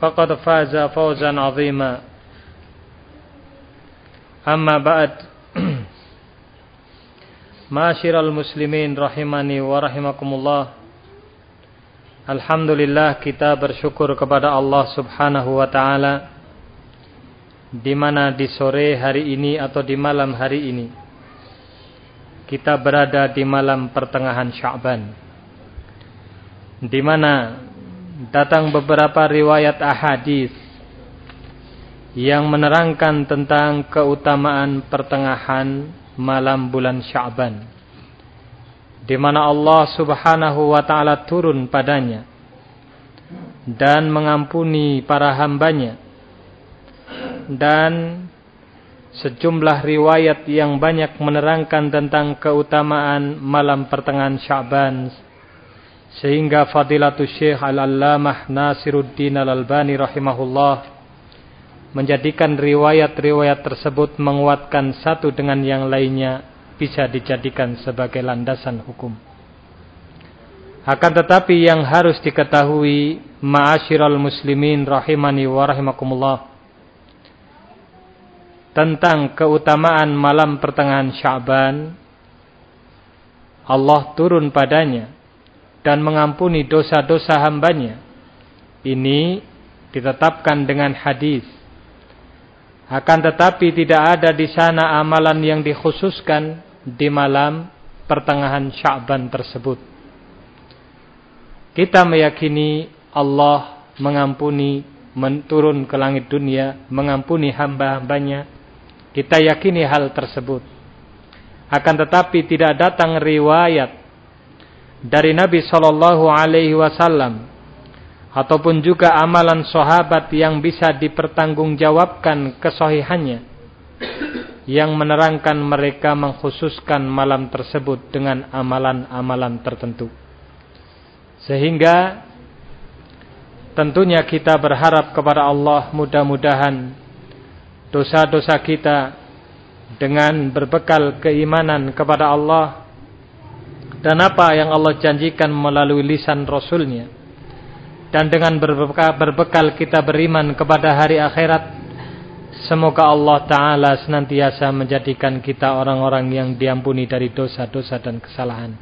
فقد فاز فوزا عظيما أما بعد معاشر المسلمين rahimani wa rahimakumullah Alhamdulillah kita bersyukur kepada Allah Subhanahu wa taala di mana di sore hari ini atau di malam hari ini kita berada di malam pertengahan Sya'ban di mana datang beberapa riwayat ahadis yang menerangkan tentang keutamaan pertengahan malam bulan Sya'ban di mana Allah Subhanahu wa taala turun padanya dan mengampuni para hambanya. Dan sejumlah riwayat yang banyak menerangkan tentang keutamaan malam pertengahan Sya'ban sehingga fadilatul Syekh Al-Allamah Nasiruddin Al-Albani rahimahullah menjadikan riwayat-riwayat tersebut menguatkan satu dengan yang lainnya bisa dijadikan sebagai landasan hukum. Akan tetapi yang harus diketahui ma'asyiral muslimin rahimani wa rahimakumullah tentang keutamaan malam pertengahan Sya'ban Allah turun padanya dan mengampuni dosa-dosa hambanya. Ini ditetapkan dengan hadis. Akan tetapi tidak ada di sana amalan yang dikhususkan di malam pertengahan Sya'ban tersebut. Kita meyakini Allah mengampuni menturun ke langit dunia, mengampuni hamba-hambanya. Kita yakini hal tersebut. Akan tetapi tidak datang riwayat dari Nabi Shallallahu Alaihi Wasallam ataupun juga amalan sahabat yang bisa dipertanggungjawabkan kesohihannya yang menerangkan mereka mengkhususkan malam tersebut dengan amalan-amalan tertentu. Sehingga tentunya kita berharap kepada Allah mudah-mudahan dosa-dosa kita dengan berbekal keimanan kepada Allah dan apa yang Allah janjikan melalui lisan Rasulnya. Dan dengan berbekal, berbekal kita beriman kepada hari akhirat semoga Allah Ta'ala senantiasa menjadikan kita orang-orang yang diampuni dari dosa-dosa dan kesalahan.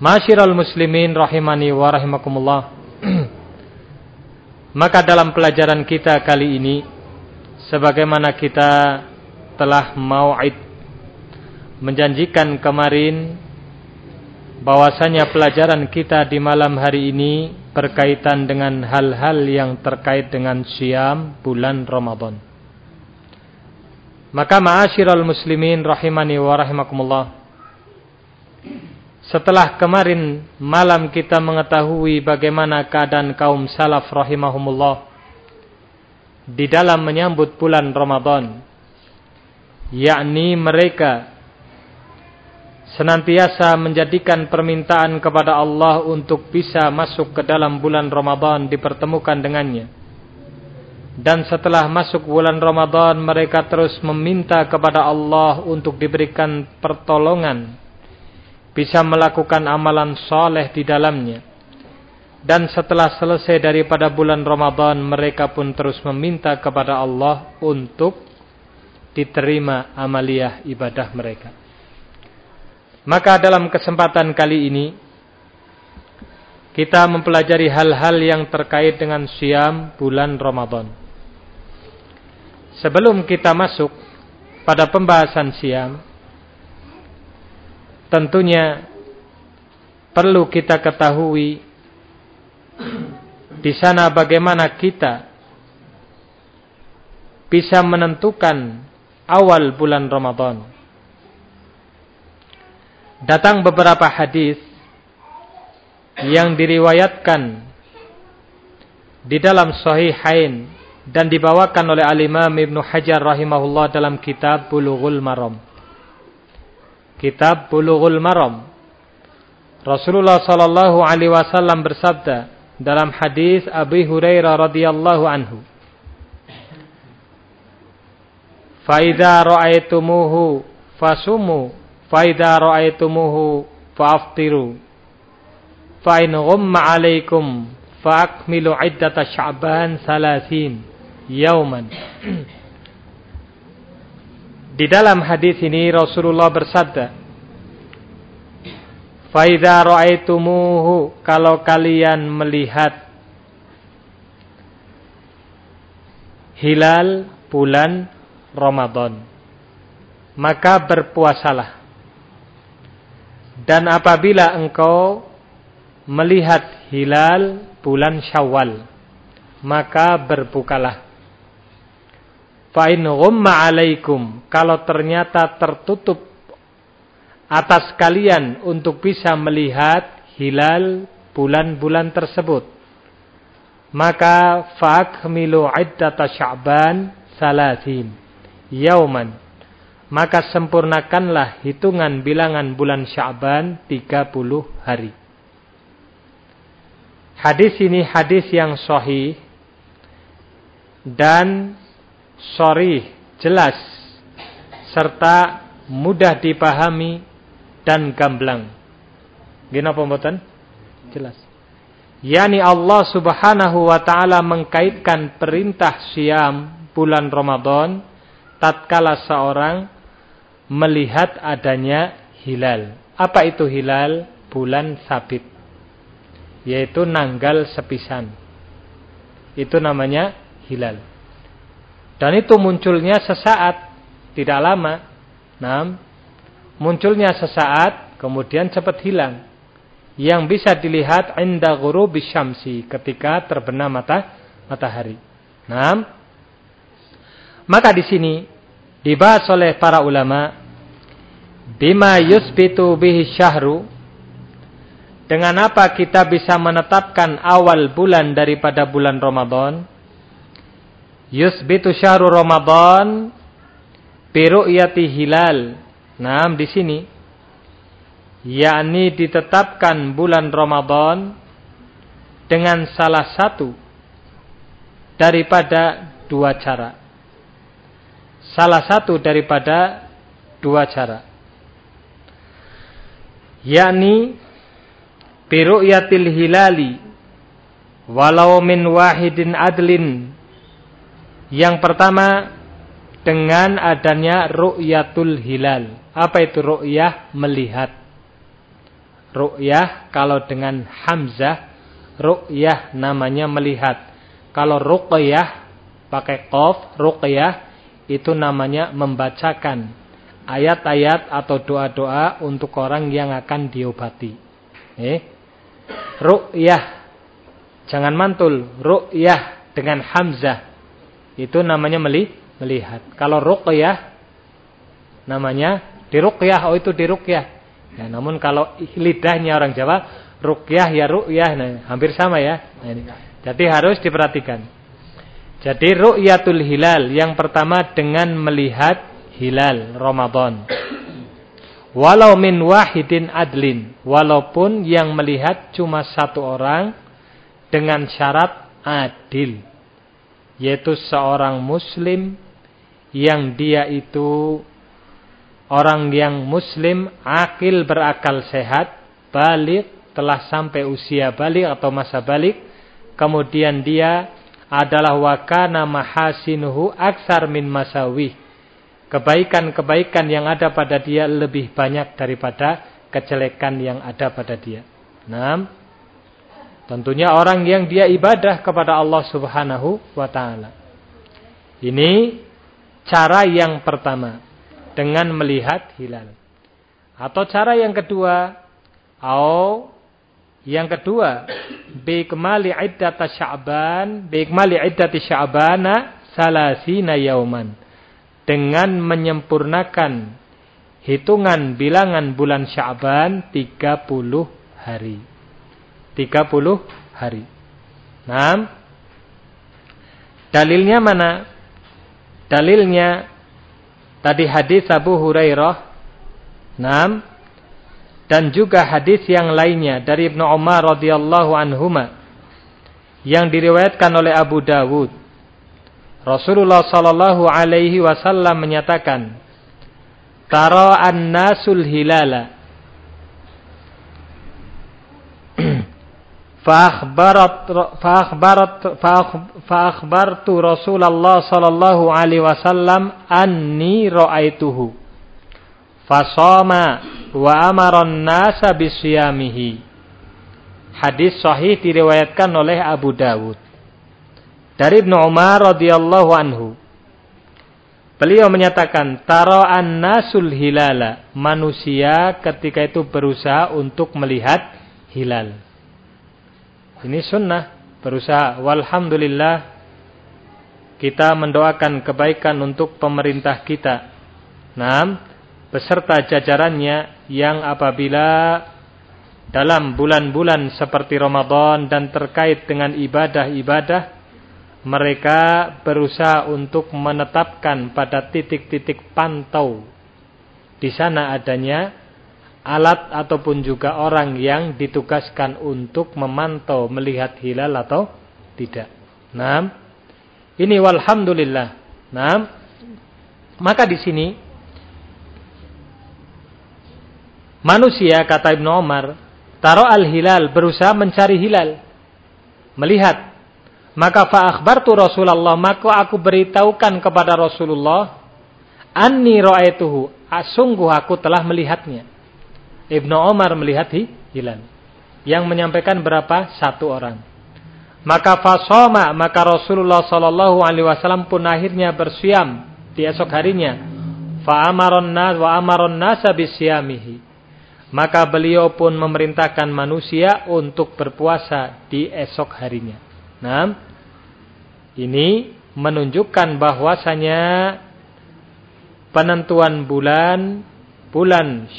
Masyiral muslimin rahimani wa rahimakumullah. Maka dalam pelajaran kita kali ini sebagaimana kita telah mau'id menjanjikan kemarin bahwasanya pelajaran kita di malam hari ini berkaitan dengan hal-hal yang terkait dengan siam bulan Ramadan. Maka ma'asyiral muslimin rahimani wa rahimakumullah. Setelah kemarin malam kita mengetahui bagaimana keadaan kaum salaf rahimahumullah di dalam menyambut bulan Ramadan yakni mereka senantiasa menjadikan permintaan kepada Allah untuk bisa masuk ke dalam bulan Ramadan dipertemukan dengannya Dan setelah masuk bulan Ramadan mereka terus meminta kepada Allah untuk diberikan pertolongan. Bisa melakukan amalan soleh di dalamnya. Dan setelah selesai daripada bulan Ramadan mereka pun terus meminta kepada Allah untuk diterima amaliyah ibadah mereka. Maka dalam kesempatan kali ini kita mempelajari hal-hal yang terkait dengan siam bulan Ramadan. Sebelum kita masuk pada pembahasan siam, tentunya perlu kita ketahui di sana bagaimana kita bisa menentukan awal bulan Ramadan. Datang beberapa hadis yang diriwayatkan di dalam Sahihain dan dibawakan oleh Al-Imam Ibnu Hajar rahimahullah dalam kitab Bulughul Maram. Kitab Bulughul Maram. Rasulullah sallallahu alaihi wasallam bersabda dalam hadis Abi Hurairah radhiyallahu anhu. Faida ra'aitumuhu fasumu, faida ra'aitumuhu fa'aftiru. Fa in ghumma 'alaikum fa'akmilu 'iddata Sya'ban 30 yauman. Di dalam hadis ini Rasulullah bersabda, "Faidza ra'aitumuhu kalau kalian melihat hilal bulan Ramadan, maka berpuasalah. Dan apabila engkau melihat hilal bulan Syawal, maka berbukalah. Fa'in ghumma alaikum. Kalau ternyata tertutup atas kalian untuk bisa melihat hilal bulan-bulan tersebut. Maka fa'akmilu iddata sya'ban salatin yauman. Maka sempurnakanlah hitungan bilangan bulan Sya'ban 30 hari. Hadis ini hadis yang sahih dan sorry, jelas, serta mudah dipahami dan gamblang. Gina pembuatan? Jelas. Yani Allah subhanahu wa ta'ala mengkaitkan perintah siam bulan Ramadan tatkala seorang melihat adanya hilal. Apa itu hilal? Bulan sabit. Yaitu nanggal sepisan. Itu namanya hilal. Dan itu munculnya sesaat, tidak lama. Nah, munculnya sesaat, kemudian cepat hilang. Yang bisa dilihat inda ghurubi ketika terbenam mata matahari. Nah, maka di sini dibahas oleh para ulama bima yusbitu bihi syahru dengan apa kita bisa menetapkan awal bulan daripada bulan Ramadan Yusbitu syahrul Ramadan biru'yati hilal. Nah, di sini yakni ditetapkan bulan Ramadan dengan salah satu daripada dua cara. Salah satu daripada dua cara. Yakni biru'yatil hilali walau min wahidin adlin yang pertama dengan adanya ru'yatul hilal. Apa itu ru'yah? Melihat. Ru'yah kalau dengan hamzah, ru'yah namanya melihat. Kalau ru'yah pakai qaf, ru'yah itu namanya membacakan ayat-ayat atau doa-doa untuk orang yang akan diobati. Eh? Ru'yah. Jangan mantul. Ru'yah dengan hamzah itu namanya meli melihat. Kalau ruqyah namanya diruqyah, oh itu diruqyah. Ya, namun kalau lidahnya orang Jawa ruqyah ya ruqyah, nah, hampir sama ya. Nah, ini. Jadi harus diperhatikan. Jadi ru'yatul hilal yang pertama dengan melihat hilal Ramadan. Walau min wahidin adlin, walaupun yang melihat cuma satu orang dengan syarat adil. yaitu seorang muslim yang dia itu orang yang muslim akil berakal sehat balik telah sampai usia balik atau masa balik kemudian dia adalah wakana mahasinuhu aksar min masawih kebaikan-kebaikan yang ada pada dia lebih banyak daripada kejelekan yang ada pada dia. Nah, tentunya orang yang dia ibadah kepada Allah Subhanahu wa taala. Ini cara yang pertama dengan melihat hilal. Atau cara yang kedua, atau yang kedua, bi kemali iddat Sya'ban, bi kemali iddat Sya'bana salasina yauman dengan menyempurnakan hitungan bilangan bulan Sya'ban 30 hari. 30 hari. Nah, dalilnya mana? Dalilnya tadi hadis Abu Hurairah. Nah, dan juga hadis yang lainnya dari Ibnu Umar radhiyallahu anhuma yang diriwayatkan oleh Abu Dawud Rasulullah sallallahu alaihi wasallam menyatakan, "Tara an-nasul hilala." Fa'akhbarat fa'akhbarat fa'akhbartu Rasulullah sallallahu alaihi wasallam anni ra'aituhu. Fasama wa amara an-nasa bisyamihi. Hadis sahih diriwayatkan oleh Abu Dawud dari Ibnu Umar radhiyallahu anhu. Beliau menyatakan, an nasul hilala." Manusia ketika itu berusaha untuk melihat hilal. Ini sunnah, berusaha. Walhamdulillah kita mendoakan kebaikan untuk pemerintah kita. Nah, beserta jajarannya yang apabila dalam bulan-bulan seperti Ramadan dan terkait dengan ibadah-ibadah mereka berusaha untuk menetapkan pada titik-titik pantau di sana adanya alat ataupun juga orang yang ditugaskan untuk memantau melihat hilal atau tidak. Nah, ini walhamdulillah. Nah, maka di sini manusia kata Ibnu Omar taruh al-hilal berusaha mencari hilal, melihat maka fa'akhbartu Rasulullah, maka aku beritahukan kepada Rasulullah, anni ra'aituhu, sungguh aku telah melihatnya. Ibnu Omar melihat hilal. Yang menyampaikan berapa? Satu orang. Maka fasoma, maka Rasulullah sallallahu alaihi wasallam pun akhirnya bersiam di esok harinya. Fa'amaron nas wa amaron. Maka beliau pun memerintahkan manusia untuk berpuasa di esok harinya. Nah, ini menunjukkan bahwasanya penentuan bulan bulan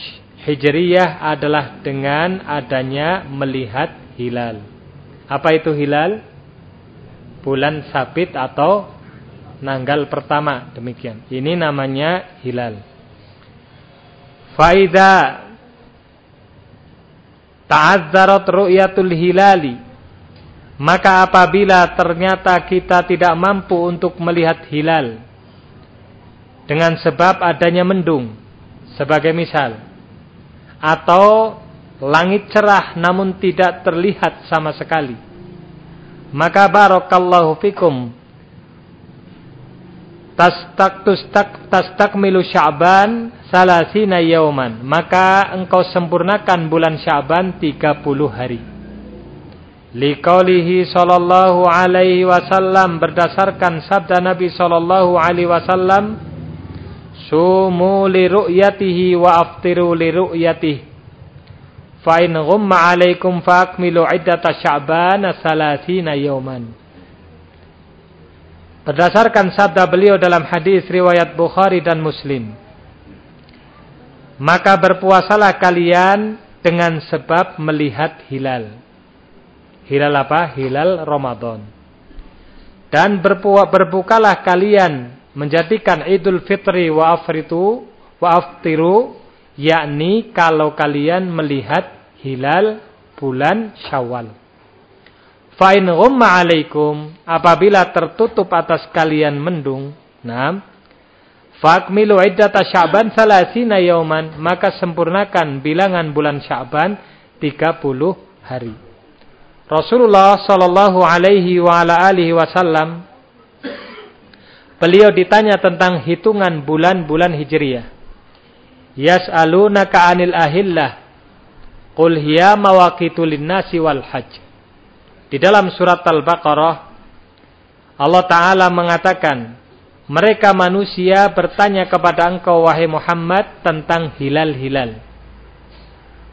Hijriyah adalah dengan adanya melihat hilal. Apa itu hilal? Bulan sabit atau nanggal pertama demikian. Ini namanya hilal. Faida ta'azzarat ru'yatul hilali. Maka apabila ternyata kita tidak mampu untuk melihat hilal dengan sebab adanya mendung sebagai misal atau langit cerah namun tidak terlihat sama sekali maka barakallahu fikum tastak tustak tastakmilu sya'ban salasina yauman. Maka engkau sempurnakan bulan sya'ban 30 hari. Liqaulihi sallallahu alaihi wasallam berdasarkan sabda Nabi sallallahu alaihi wasallam Sumu li ru'yatihi wa aftiru li ru'yatihi. Fa in ghumma alaikum akmilu iddata sya'ban salasina yawman Berdasarkan sabda beliau dalam hadis riwayat Bukhari dan Muslim Maka berpuasalah kalian dengan sebab melihat hilal Hilal apa? Hilal Ramadan. Dan berbukalah kalian menjadikan Idul Fitri wa afritu wa aftiru yakni kalau kalian melihat hilal bulan Syawal. Fa in ghumma 'alaikum apabila tertutup atas kalian mendung. Naam. Fakmilu iddata Sya'ban salasina yauman, maka sempurnakan bilangan bulan Sya'ban 30 hari. Rasulullah sallallahu alaihi wa ala alihi wasallam beliau ditanya tentang hitungan bulan-bulan Hijriyah. Yas'alunaka 'anil ahillah. Qul hiya mawaqitu lin-nasi wal hajj. Di dalam surat Al-Baqarah Allah taala mengatakan, mereka manusia bertanya kepada engkau wahai Muhammad tentang hilal-hilal.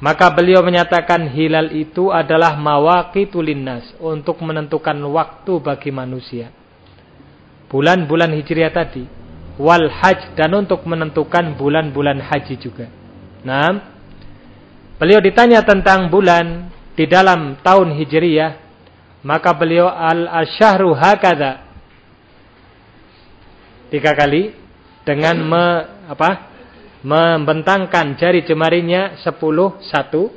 Maka beliau menyatakan hilal itu adalah mawaqitu linnas untuk menentukan waktu bagi manusia. Bulan-bulan Hijriah tadi wal haj dan untuk menentukan bulan-bulan haji juga. Nah, beliau ditanya tentang bulan di dalam tahun Hijriyah, maka beliau al-asyahru hakada tiga kali dengan me, apa? membentangkan jari jemarinya sepuluh satu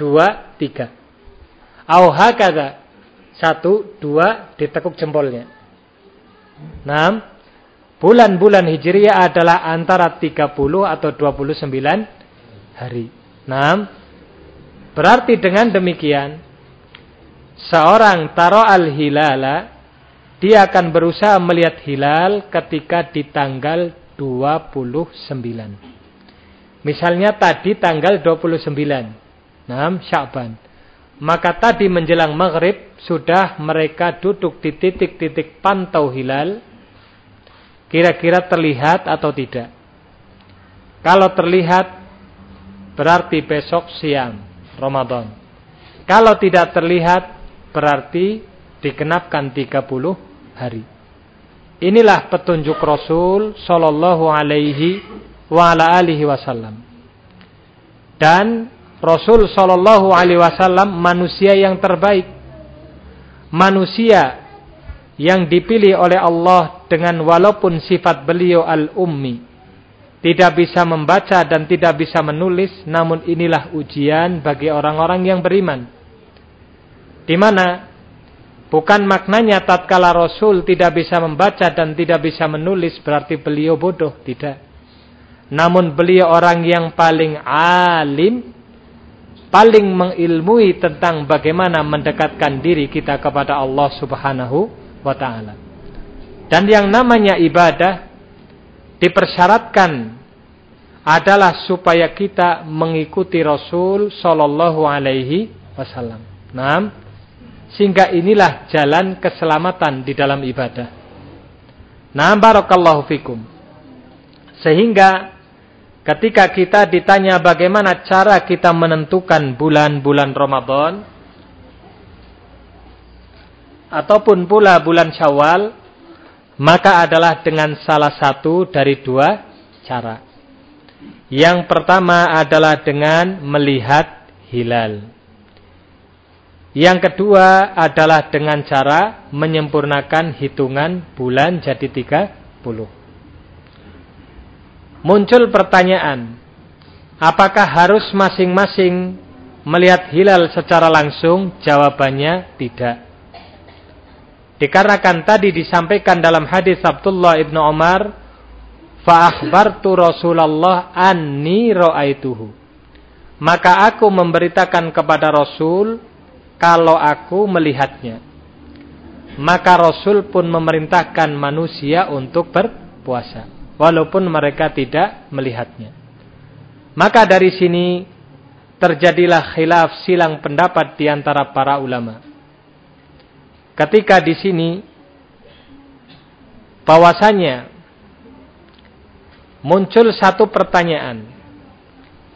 dua tiga. Au hakada satu dua ditekuk jempolnya. Enam bulan-bulan Hijriah adalah antara 30 atau 29 hari. Nah, berarti dengan demikian seorang taro al-hilala dia akan berusaha melihat hilal ketika di tanggal 29. Misalnya tadi tanggal 29. Nah, Sya'ban. Maka tadi menjelang maghrib sudah mereka duduk di titik-titik pantau hilal kira-kira terlihat atau tidak. Kalau terlihat berarti besok siang Ramadan. Kalau tidak terlihat berarti dikenapkan 30 hari. Inilah petunjuk Rasul sallallahu alaihi wa ala alihi wasallam. Dan Rasul sallallahu alaihi wasallam manusia yang terbaik. Manusia yang dipilih oleh Allah dengan walaupun sifat beliau al-ummi tidak bisa membaca dan tidak bisa menulis namun inilah ujian bagi orang-orang yang beriman di mana bukan maknanya tatkala Rasul tidak bisa membaca dan tidak bisa menulis berarti beliau bodoh tidak namun beliau orang yang paling alim paling mengilmui tentang bagaimana mendekatkan diri kita kepada Allah Subhanahu wa taala. Dan yang namanya ibadah dipersyaratkan adalah supaya kita mengikuti Rasul sallallahu alaihi wasallam. Naam. Sehingga inilah jalan keselamatan di dalam ibadah. Naam barakallahu fikum. Sehingga ketika kita ditanya bagaimana cara kita menentukan bulan-bulan Ramadan, ataupun pula bulan Syawal maka adalah dengan salah satu dari dua cara. Yang pertama adalah dengan melihat hilal. Yang kedua adalah dengan cara menyempurnakan hitungan bulan jadi 30. Muncul pertanyaan, apakah harus masing-masing melihat hilal secara langsung? Jawabannya tidak. Dikarenakan tadi disampaikan dalam hadis Abdullah ibnu Umar, fa akhbartu Rasulullah anni ra'aituhu. Maka aku memberitakan kepada Rasul kalau aku melihatnya. Maka Rasul pun memerintahkan manusia untuk berpuasa walaupun mereka tidak melihatnya. Maka dari sini terjadilah khilaf silang pendapat di antara para ulama ketika di sini bahwasanya muncul satu pertanyaan.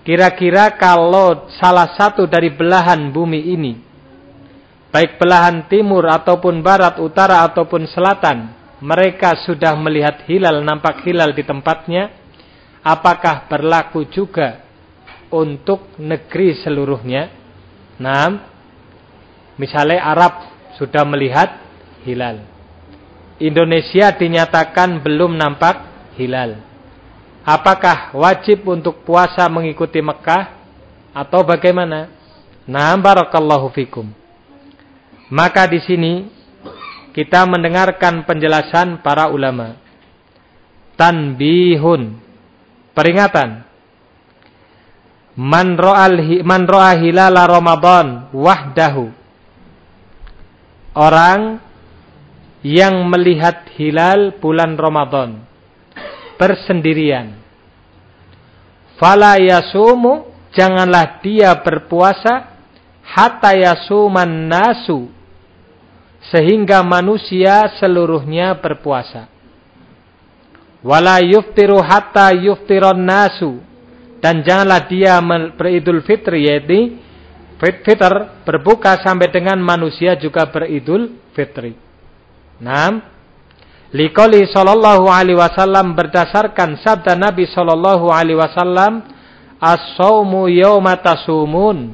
Kira-kira kalau salah satu dari belahan bumi ini, baik belahan timur ataupun barat, utara ataupun selatan, mereka sudah melihat hilal, nampak hilal di tempatnya, apakah berlaku juga untuk negeri seluruhnya? Nah, misalnya Arab sudah melihat hilal. Indonesia dinyatakan belum nampak hilal. Apakah wajib untuk puasa mengikuti Mekah atau bagaimana? Nah, barakallahu fikum. Maka di sini kita mendengarkan penjelasan para ulama. Tanbihun. Peringatan. Man ra'al man ra'a hilala Ramadan wahdahu. Orang yang melihat hilal bulan Ramadan bersendirian. Fala yasumu janganlah dia berpuasa hatta yasuman nasu sehingga manusia seluruhnya berpuasa. Wala yuftiru hatta yuftiron nasu. Dan janganlah dia beridul fitri, yaitu fitr berbuka sampai dengan manusia juga beridul fitri. Nah, Likoli sallallahu alaihi wasallam berdasarkan sabda Nabi sallallahu alaihi wasallam, "As-saumu yawma tasumun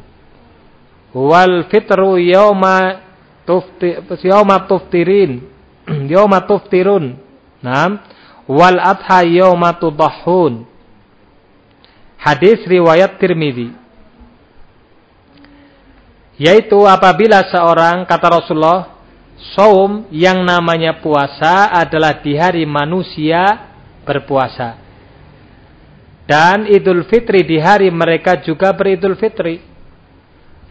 wal fitru yawma tufti yauma tuftirin. Yauma tuftirun. Nah wal adha yauma tudahhun. Hadis riwayat Tirmizi yaitu apabila seorang kata Rasulullah saum yang namanya puasa adalah di hari manusia berpuasa. Dan Idul Fitri di hari mereka juga beridul fitri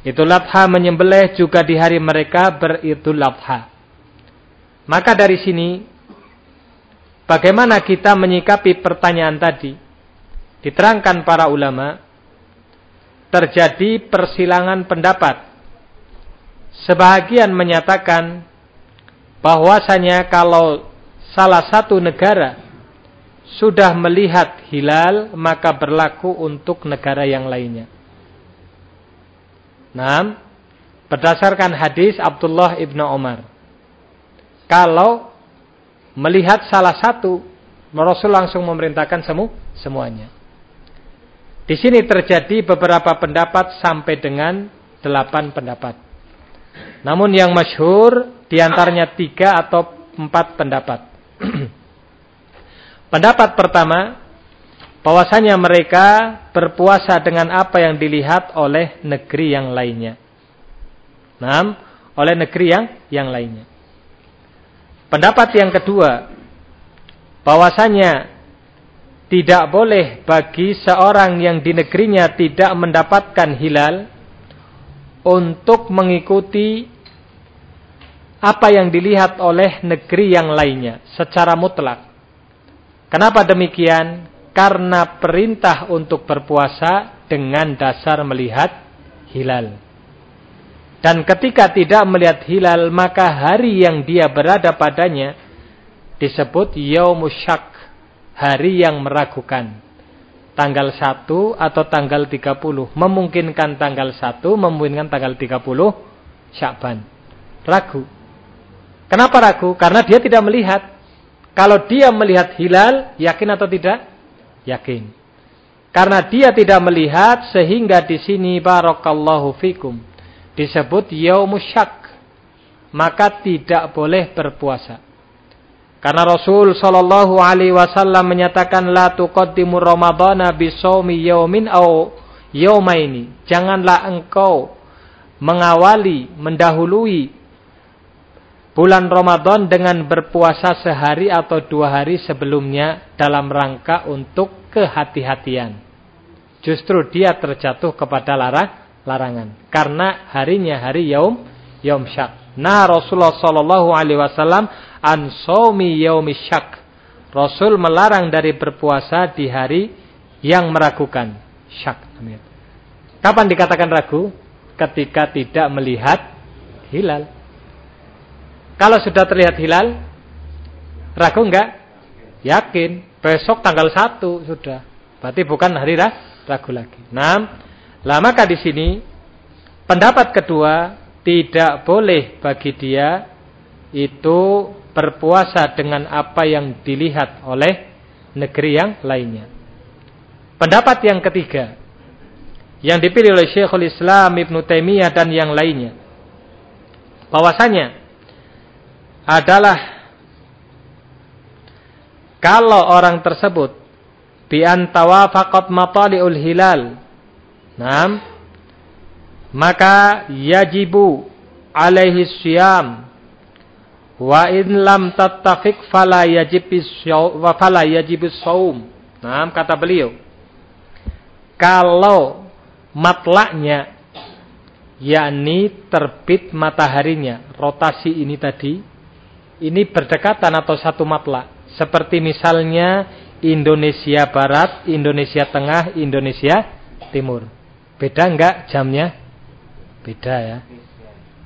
Idul Adha menyembelih juga di hari mereka beridul Adha. Maka dari sini, bagaimana kita menyikapi pertanyaan tadi? Diterangkan para ulama, terjadi persilangan pendapat. Sebahagian menyatakan bahwasanya kalau salah satu negara sudah melihat hilal, maka berlaku untuk negara yang lainnya. Nah, berdasarkan hadis Abdullah ibnu Umar. Kalau melihat salah satu, Rasul langsung memerintahkan semu, semuanya. Di sini terjadi beberapa pendapat sampai dengan delapan pendapat. Namun yang masyhur di antaranya tiga atau empat pendapat. pendapat pertama, bahwasanya mereka berpuasa dengan apa yang dilihat oleh negeri yang lainnya. Nah, oleh negeri yang yang lainnya. Pendapat yang kedua, bahwasanya tidak boleh bagi seorang yang di negerinya tidak mendapatkan hilal untuk mengikuti apa yang dilihat oleh negeri yang lainnya secara mutlak. Kenapa demikian? Karena perintah untuk berpuasa dengan dasar melihat hilal. Dan ketika tidak melihat hilal, maka hari yang dia berada padanya disebut Yaumusyak, hari yang meragukan. Tanggal 1 atau tanggal 30. Memungkinkan tanggal 1, memungkinkan tanggal 30 Syakban. Ragu. Kenapa ragu? Karena dia tidak melihat. Kalau dia melihat hilal, yakin atau tidak? Yakin. Karena dia tidak melihat sehingga di sini barakallahu fikum disebut yaumusyak. Maka tidak boleh berpuasa. Karena Rasul sallallahu alaihi wasallam menyatakan la tuqaddimu ramadhana bisawmi yaumin au yaumaini. Janganlah engkau mengawali, mendahului bulan Ramadan dengan berpuasa sehari atau dua hari sebelumnya dalam rangka untuk kehati-hatian. Justru dia terjatuh kepada larang, larangan. Karena harinya hari yaum, yaum syak. Nah Rasulullah Sallallahu Alaihi Wasallam an somi yaum syak. Rasul melarang dari berpuasa di hari yang meragukan. Syak. Kapan dikatakan ragu? Ketika tidak melihat hilal. Kalau sudah terlihat hilal, ragu enggak? Yakin. Besok tanggal 1 sudah. Berarti bukan hari ragu lagi. Nah, lah maka di sini pendapat kedua tidak boleh bagi dia itu berpuasa dengan apa yang dilihat oleh negeri yang lainnya. Pendapat yang ketiga yang dipilih oleh Syekhul Islam Ibn Taimiyah dan yang lainnya bahwasanya adalah kalau orang tersebut bi antawafaqat matali'ul hilal. Naam. Maka yajibu alaihi syam wa in lam tattafiq fala yajib wa fala yajib. Nah, kata beliau, kalau matlaknya yakni terbit mataharinya, rotasi ini tadi ini berdekatan atau satu matlak. Seperti misalnya Indonesia Barat, Indonesia Tengah, Indonesia Timur. Beda enggak jamnya? Beda ya.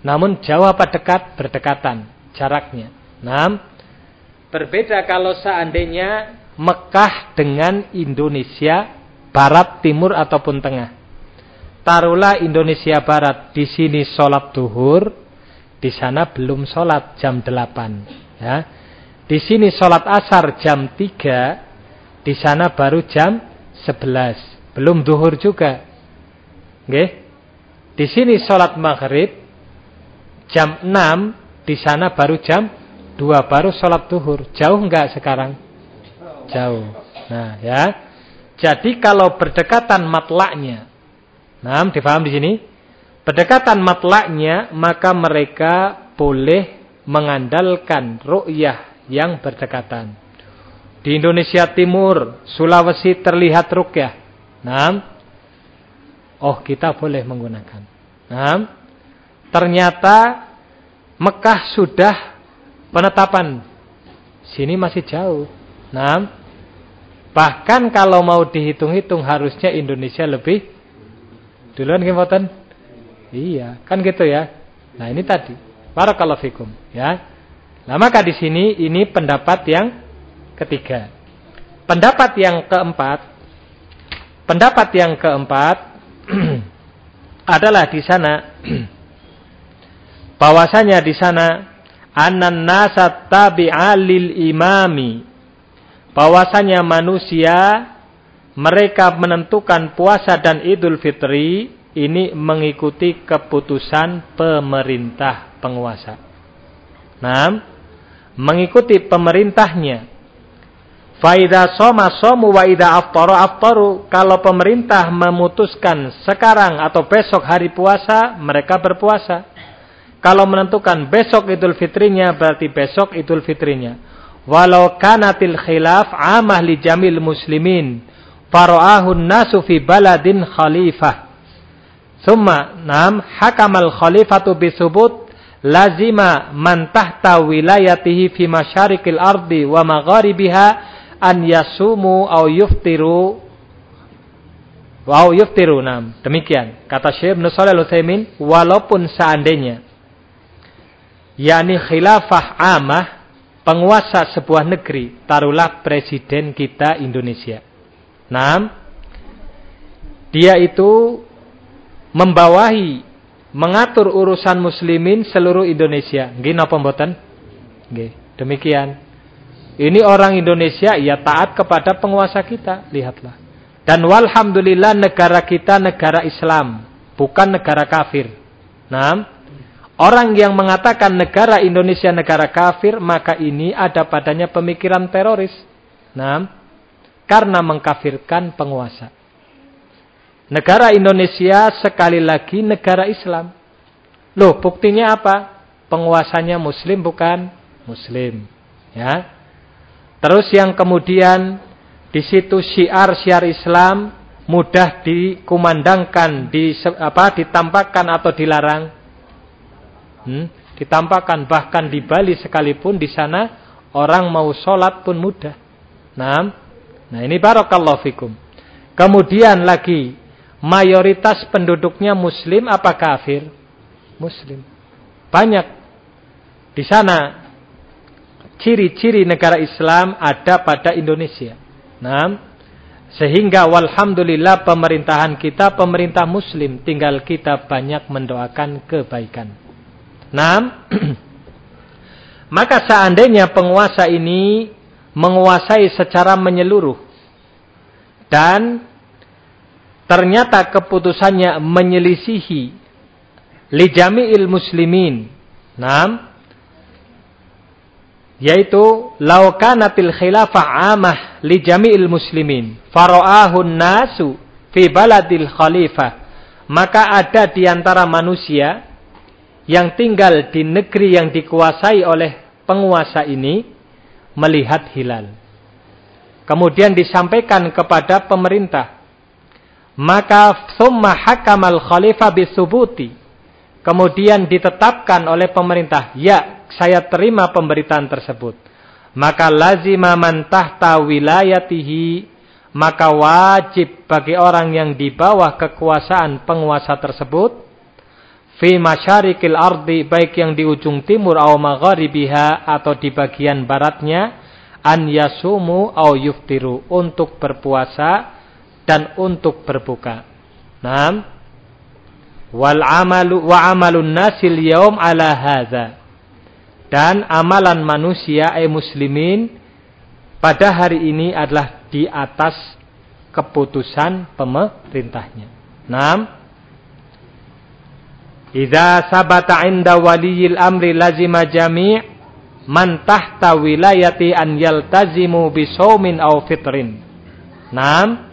Namun jauh apa dekat? Berdekatan jaraknya. Nah, berbeda kalau seandainya Mekah dengan Indonesia Barat, Timur ataupun Tengah. Taruhlah Indonesia Barat di sini sholat duhur, di sana belum sholat jam 8. Ya. Di sini sholat asar jam 3, di sana baru jam 11. Belum duhur juga. Oke? Di sini sholat maghrib jam 6, di sana baru jam 2 baru sholat duhur. Jauh enggak sekarang? Jauh. Nah, ya. Jadi kalau berdekatan matlaknya. Nah, difaham di sini? Berdekatan matlaknya, maka mereka boleh mengandalkan ru'yah yang berdekatan. Di Indonesia Timur, Sulawesi terlihat rukyah. Nah, oh kita boleh menggunakan. Nah, ternyata Mekah sudah penetapan. Sini masih jauh. Nah, bahkan kalau mau dihitung-hitung harusnya Indonesia lebih duluan gimana? Iya, kan gitu ya. Nah, ini tadi. Barakallahu fikum, ya. Nah, maka di sini ini pendapat yang ketiga. Pendapat yang keempat, pendapat yang keempat adalah di sana bahwasanya di sana anan nasat tabi'alil imami bahwasanya manusia mereka menentukan puasa dan Idul Fitri ini mengikuti keputusan pemerintah penguasa. Nah, mengikuti pemerintahnya Faida soma somu wa ida aftaru aftaru. Kalau pemerintah memutuskan sekarang atau besok hari puasa, mereka berpuasa. Kalau menentukan besok idul fitrinya, berarti besok idul fitrinya. Walau kanatil khilaf amah li jamil muslimin. Faro'ahun nasu fi baladin khalifah. Summa nam hakamal khalifatu bisubut lazima man tahta wilayatihi fi masyarikil ardi wa magharibiha an yasumu au yuftiru au yuftiru nam. Demikian kata Syekh Ibnu Shalih Al-Utsaimin walaupun seandainya yakni khilafah amah penguasa sebuah negeri, taruhlah presiden kita Indonesia. Nam dia itu membawahi mengatur urusan muslimin seluruh Indonesia. Nggih napa mboten? Nggih, demikian. Ini orang Indonesia ia taat kepada penguasa kita, lihatlah. Dan walhamdulillah negara kita negara Islam, bukan negara kafir. Nah, orang yang mengatakan negara Indonesia negara kafir, maka ini ada padanya pemikiran teroris. Nah, karena mengkafirkan penguasa. Negara Indonesia sekali lagi negara Islam. Loh, buktinya apa? Penguasanya muslim bukan muslim. Ya. Terus yang kemudian di situ syiar-syiar Islam mudah dikumandangkan, di apa ditampakkan atau dilarang. Hmm? Ditampakkan bahkan di Bali sekalipun di sana orang mau sholat pun mudah. Nah, nah ini barakallahu fikum. Kemudian lagi mayoritas penduduknya muslim apa kafir? Muslim. Banyak di sana ciri-ciri negara Islam ada pada Indonesia. Nah, sehingga walhamdulillah pemerintahan kita pemerintah muslim tinggal kita banyak mendoakan kebaikan. Nah, maka seandainya penguasa ini menguasai secara menyeluruh dan ternyata keputusannya menyelisihi lijami'il muslimin. Nah, yaitu laukanatil khilafah amah li jami'il muslimin faro'ahun nasu fi baladil khalifah maka ada di antara manusia yang tinggal di negeri yang dikuasai oleh penguasa ini melihat hilal. Kemudian disampaikan kepada pemerintah. Maka summa hakamal khalifah bisubuti. Kemudian ditetapkan oleh pemerintah, ya saya terima pemberitaan tersebut. Maka lazima man tahta wilayatihi maka wajib bagi orang yang di bawah kekuasaan penguasa tersebut fi masyarikil ardi baik yang di ujung timur atau magharibiha atau di bagian baratnya an yasumu au yuftiru untuk berpuasa dan untuk berbuka. Naam. Wal amalu wa amalun nasil yaum ala hadza. Dan amalan manusia ay muslimin pada hari ini adalah di atas keputusan pemerintahnya. Naam. Idza sabata 'inda waliyil amri lazima jami' man tahta wilayati an yaltazimu bisaumin aw fitrin. Naam.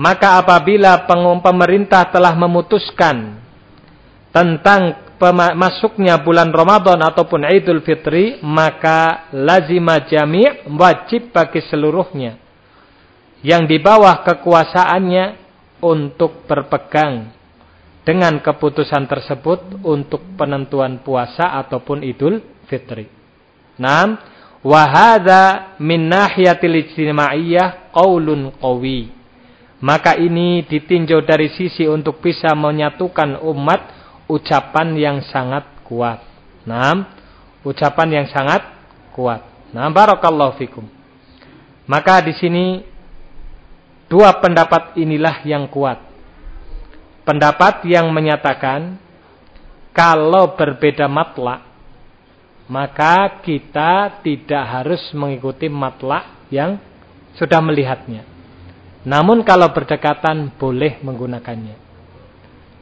Maka apabila pemerintah telah memutuskan tentang masuknya bulan Ramadan ataupun Idul Fitri, maka lazima jami' wajib bagi seluruhnya yang di bawah kekuasaannya untuk berpegang dengan keputusan tersebut untuk penentuan puasa ataupun Idul Fitri. Naam, wa hadza min nahiyatil ijtimaiyah qaulun qawi. Maka ini ditinjau dari sisi untuk bisa menyatukan umat ucapan yang sangat kuat. Naam, ucapan yang sangat kuat. Nah, barakallahu fikum. Maka di sini dua pendapat inilah yang kuat pendapat yang menyatakan kalau berbeda matlak maka kita tidak harus mengikuti matlak yang sudah melihatnya. Namun kalau berdekatan boleh menggunakannya.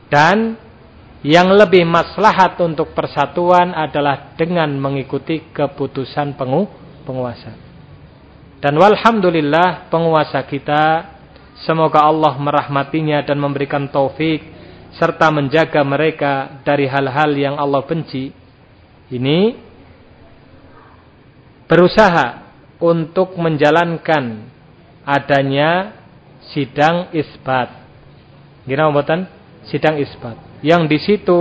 Dan yang lebih maslahat untuk persatuan adalah dengan mengikuti keputusan penguasa. Dan walhamdulillah penguasa kita Semoga Allah merahmatinya dan memberikan taufik serta menjaga mereka dari hal-hal yang Allah benci. Ini berusaha untuk menjalankan adanya sidang isbat. Gimana buatan? Sidang isbat. Yang di situ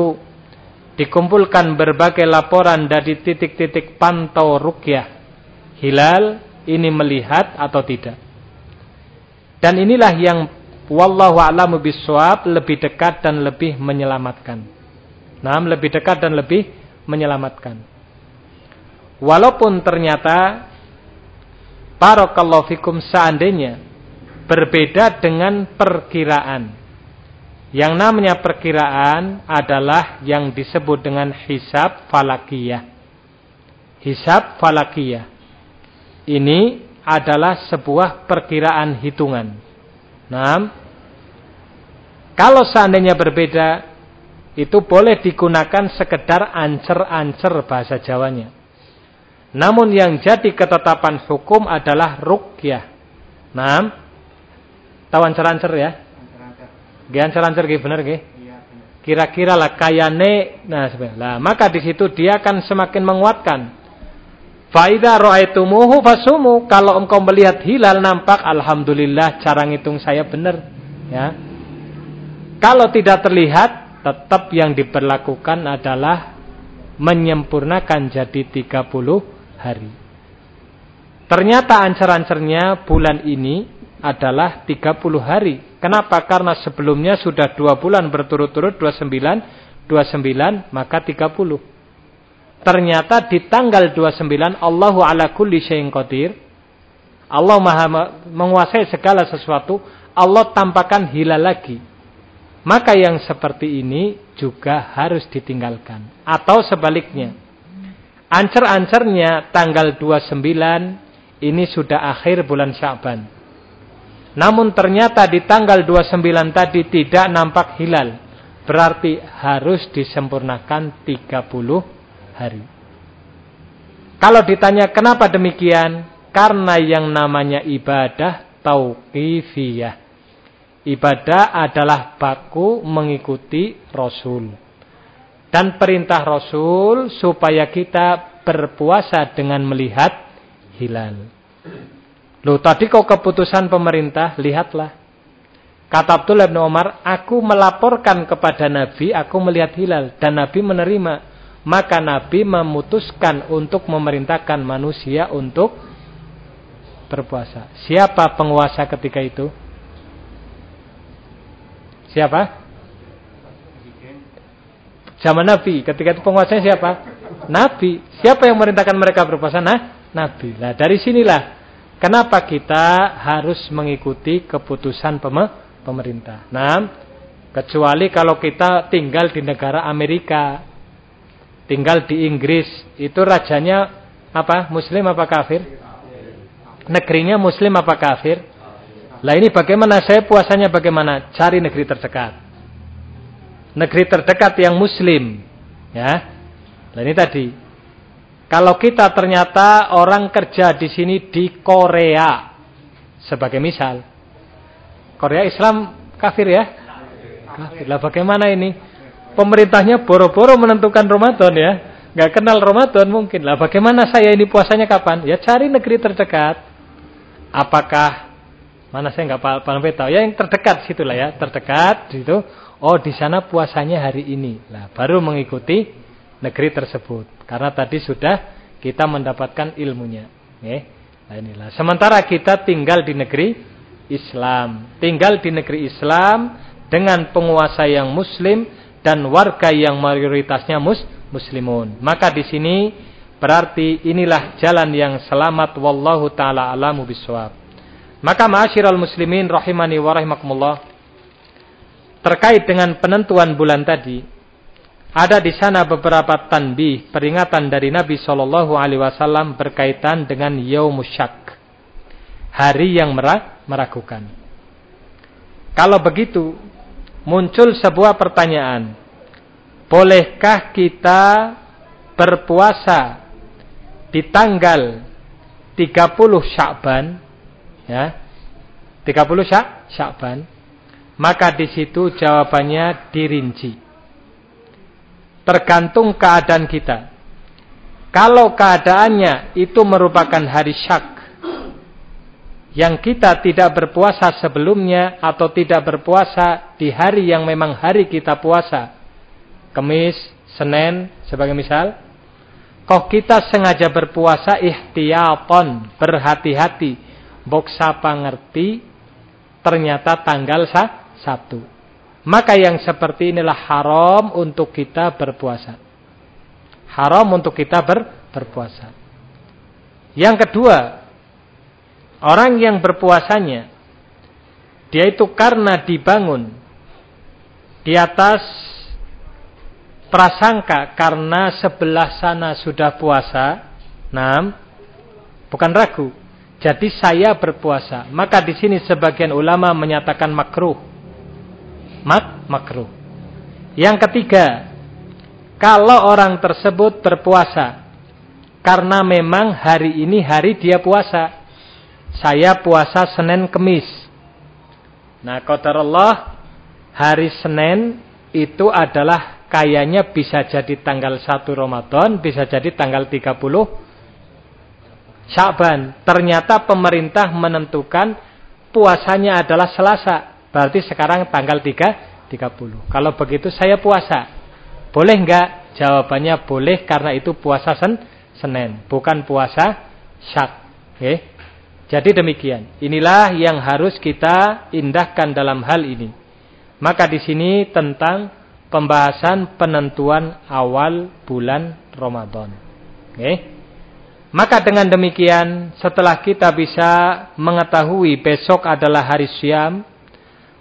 dikumpulkan berbagai laporan dari titik-titik pantau rukyah. Hilal ini melihat atau tidak. Dan inilah yang wallahu a'lamu bisawab lebih dekat dan lebih menyelamatkan. Nah, lebih dekat dan lebih menyelamatkan. Walaupun ternyata barakallahu fikum seandainya berbeda dengan perkiraan. Yang namanya perkiraan adalah yang disebut dengan hisab falakiyah. Hisab falakiyah. Ini adalah sebuah perkiraan hitungan. Nah, kalau seandainya berbeda, itu boleh digunakan sekedar ancer-ancer bahasa Jawanya. Namun yang jadi ketetapan hukum adalah rukyah. Nah, tahu ancer-ancer ya? Ancer-ancer gitu benar gak? Kira-kira lah kayane, nah sebenarnya. maka di situ dia akan semakin menguatkan Faida ro'aitumuhu fasumu. Kalau engkau melihat hilal nampak, alhamdulillah cara ngitung saya benar. Ya. Kalau tidak terlihat, tetap yang diperlakukan adalah menyempurnakan jadi 30 hari. Ternyata ancer-ancernya bulan ini adalah 30 hari. Kenapa? Karena sebelumnya sudah dua bulan berturut-turut 29, 29 maka 30. Ternyata di tanggal 29 Allahu ala kulli syai'in qadir. Allah Maha menguasai segala sesuatu. Allah tampakkan hilal lagi. Maka yang seperti ini juga harus ditinggalkan. Atau sebaliknya. Ancer-ancernya tanggal 29 ini sudah akhir bulan Syaban. Namun ternyata di tanggal 29 tadi tidak nampak hilal. Berarti harus disempurnakan 30 hari. Kalau ditanya kenapa demikian? Karena yang namanya ibadah tauqifiyah. Ibadah adalah baku mengikuti Rasul. Dan perintah Rasul supaya kita berpuasa dengan melihat hilal. Loh tadi kau keputusan pemerintah, lihatlah. Kata Abdullah bin Umar, aku melaporkan kepada Nabi, aku melihat hilal. Dan Nabi menerima. Maka Nabi memutuskan untuk memerintahkan manusia untuk berpuasa. Siapa penguasa ketika itu? Siapa? Zaman Nabi. Ketika itu penguasanya siapa? Nabi. Siapa yang memerintahkan mereka berpuasa? Nah, Nabi. Nah, dari sinilah kenapa kita harus mengikuti keputusan pemerintah. Nah, kecuali kalau kita tinggal di negara Amerika, tinggal di Inggris, itu rajanya apa? Muslim apa kafir? Negerinya muslim apa kafir? Lah ini bagaimana saya puasanya bagaimana? Cari negeri terdekat. Negeri terdekat yang muslim. Ya. Nah ini tadi. Kalau kita ternyata orang kerja di sini di Korea. Sebagai misal. Korea Islam kafir ya? Kafir. Lah bagaimana ini? Pemerintahnya boro-boro menentukan Ramadan ya. Gak kenal Ramadan mungkin. Lah bagaimana saya ini puasanya kapan? Ya cari negeri terdekat apakah mana saya nggak paham tahu ya yang terdekat situlah ya terdekat situ oh di sana puasanya hari ini lah baru mengikuti negeri tersebut karena tadi sudah kita mendapatkan ilmunya ya nah inilah sementara kita tinggal di negeri Islam tinggal di negeri Islam dengan penguasa yang muslim dan warga yang mayoritasnya mus muslimun maka di sini Berarti inilah jalan yang selamat wallahu taala alamu bisawab. Maka ma'asyiral muslimin rahimani wa rahimakumullah. Terkait dengan penentuan bulan tadi, ada di sana beberapa tanbih peringatan dari Nabi Shallallahu alaihi wasallam berkaitan dengan yaumusyak. Hari yang meragukan. Kalau begitu, muncul sebuah pertanyaan. Bolehkah kita berpuasa di tanggal 30 Sya'ban ya 30 Syak Sya'ban maka di situ jawabannya dirinci tergantung keadaan kita kalau keadaannya itu merupakan hari syak yang kita tidak berpuasa sebelumnya atau tidak berpuasa di hari yang memang hari kita puasa Kemis, Senin sebagai misal Kok kita sengaja berpuasa ihtiyaton, berhati-hati. Boksa pangerti, ternyata tanggal sa satu. Maka yang seperti inilah haram untuk kita berpuasa. Haram untuk kita ber, berpuasa. Yang kedua, orang yang berpuasanya, dia itu karena dibangun di atas prasangka karena sebelah sana sudah puasa, nam, bukan ragu. Jadi saya berpuasa. Maka di sini sebagian ulama menyatakan makruh. Mak makruh. Yang ketiga, kalau orang tersebut berpuasa karena memang hari ini hari dia puasa. Saya puasa Senin Kemis. Nah, Allah hari Senin itu adalah kayaknya bisa jadi tanggal 1 Ramadan, bisa jadi tanggal 30 Syaban. Ternyata pemerintah menentukan puasanya adalah Selasa. Berarti sekarang tanggal 3 30. Kalau begitu saya puasa. Boleh enggak? Jawabannya boleh karena itu puasa sen Senin, bukan puasa Syak. Okay? Jadi demikian. Inilah yang harus kita indahkan dalam hal ini. Maka di sini tentang pembahasan penentuan awal bulan Ramadan. Okay? Maka dengan demikian setelah kita bisa mengetahui besok adalah hari siam,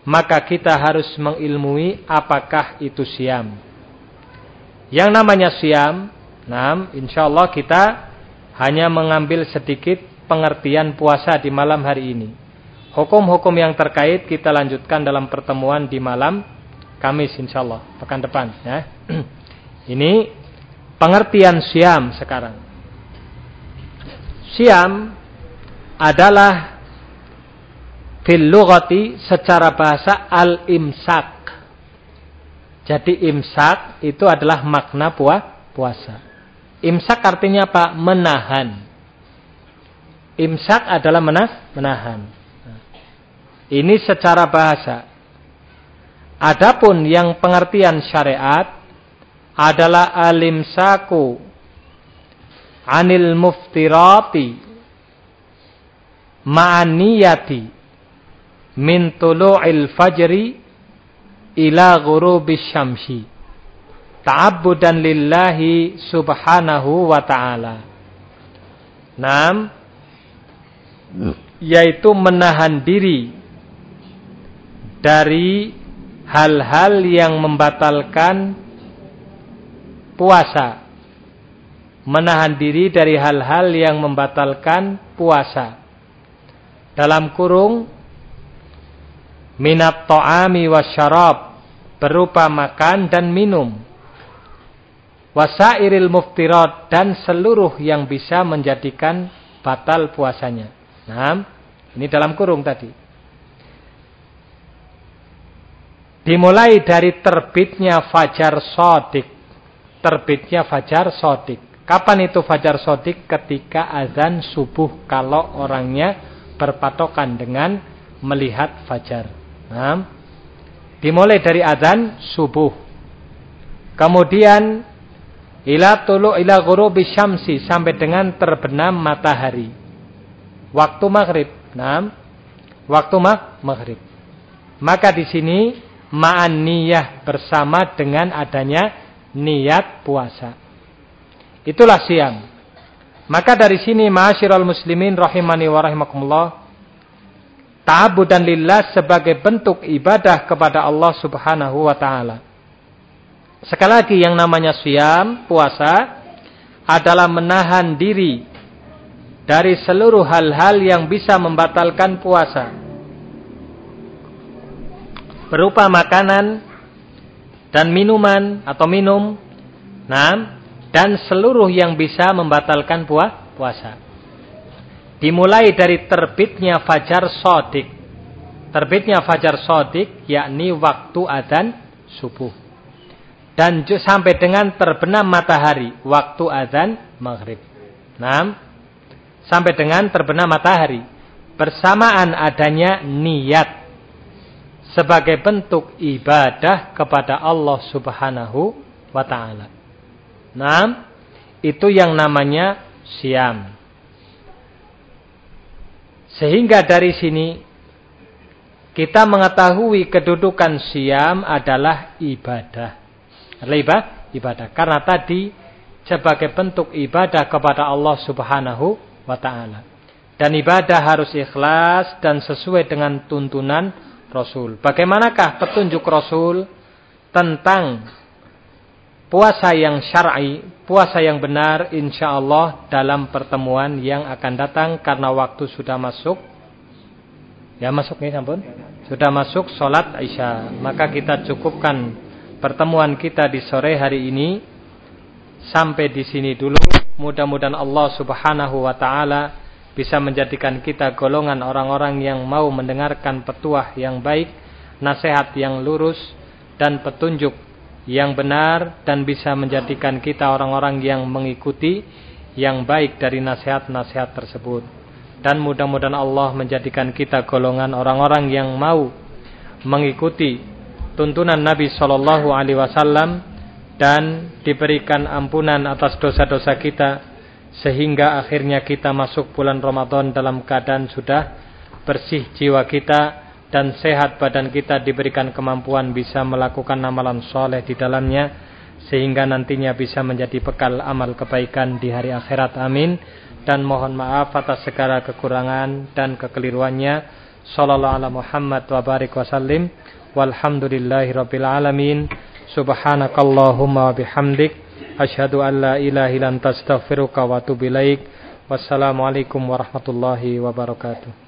maka kita harus mengilmui apakah itu siam. Yang namanya siam, nah, insya Allah kita hanya mengambil sedikit pengertian puasa di malam hari ini. Hukum-hukum yang terkait kita lanjutkan dalam pertemuan di malam Kamis insyaallah pekan depan ya. Ini pengertian siam sekarang. Siam adalah fil secara bahasa al-imsak. Jadi imsak itu adalah makna puasa. Imsak artinya apa? Menahan. Imsak adalah menah, menahan. Ini secara bahasa. Adapun yang pengertian syariat adalah alimsaku anil muftirati ma'aniyati min tulu'il fajri ila ghurubis syamsi ta'abbudan lillahi subhanahu wa ta'ala. Nam yaitu menahan diri dari hal-hal yang membatalkan puasa. Menahan diri dari hal-hal yang membatalkan puasa. Dalam kurung minat ta'ami wasyarab berupa makan dan minum wasairil muftirat dan seluruh yang bisa menjadikan batal puasanya. Nah, ini dalam kurung tadi. Dimulai dari terbitnya fajar sodik. Terbitnya fajar sodik. Kapan itu fajar sodik? Ketika azan subuh kalau orangnya berpatokan dengan melihat fajar. Nah, dimulai dari azan subuh. Kemudian ila tulu ila ghurubi syamsi sampai dengan terbenam matahari. Waktu maghrib. Nah, waktu mag maghrib. Maka di sini ma'an niyah bersama dengan adanya niat puasa. Itulah siang. Maka dari sini ma'asyiral muslimin rahimani wa rahimakumullah ta'abudan lillah sebagai bentuk ibadah kepada Allah Subhanahu wa taala. Sekali lagi yang namanya siam, puasa adalah menahan diri dari seluruh hal-hal yang bisa membatalkan puasa. Berupa makanan dan minuman atau minum. Nah, dan seluruh yang bisa membatalkan puasa dimulai dari terbitnya fajar sodik. Terbitnya fajar sodik yakni waktu adzan subuh. Dan sampai dengan terbenam matahari waktu adzan maghrib. Nah, sampai dengan terbenam matahari bersamaan adanya niat sebagai bentuk ibadah kepada Allah Subhanahu wa taala. Nah, itu yang namanya siam. Sehingga dari sini kita mengetahui kedudukan siam adalah ibadah. Adalah ibadah. Karena tadi sebagai bentuk ibadah kepada Allah Subhanahu wa taala. Dan ibadah harus ikhlas dan sesuai dengan tuntunan Rasul. Bagaimanakah petunjuk Rasul tentang puasa yang syar'i, puasa yang benar insya Allah dalam pertemuan yang akan datang karena waktu sudah masuk. Ya masuk nih sampun. Sudah masuk sholat Isya. Maka kita cukupkan pertemuan kita di sore hari ini sampai di sini dulu. Mudah-mudahan Allah Subhanahu wa taala bisa menjadikan kita golongan orang-orang yang mau mendengarkan petuah yang baik, nasihat yang lurus dan petunjuk yang benar dan bisa menjadikan kita orang-orang yang mengikuti yang baik dari nasihat-nasihat tersebut. Dan mudah-mudahan Allah menjadikan kita golongan orang-orang yang mau mengikuti tuntunan Nabi Shallallahu Alaihi Wasallam dan diberikan ampunan atas dosa-dosa kita sehingga akhirnya kita masuk bulan Ramadan dalam keadaan sudah bersih jiwa kita dan sehat badan kita diberikan kemampuan bisa melakukan amalan soleh di dalamnya sehingga nantinya bisa menjadi bekal amal kebaikan di hari akhirat. Amin. Dan mohon maaf atas segala kekurangan dan kekeliruannya. Sallallahu ala Muhammad wa barik wasallim walhamdulillahi rabbil alamin. Subhanakallahumma bihamdik. Asyhadu an la ilaha illa anta astaghfiruka wa atubu ilaik. Wassalamualaikum warahmatullahi wabarakatuh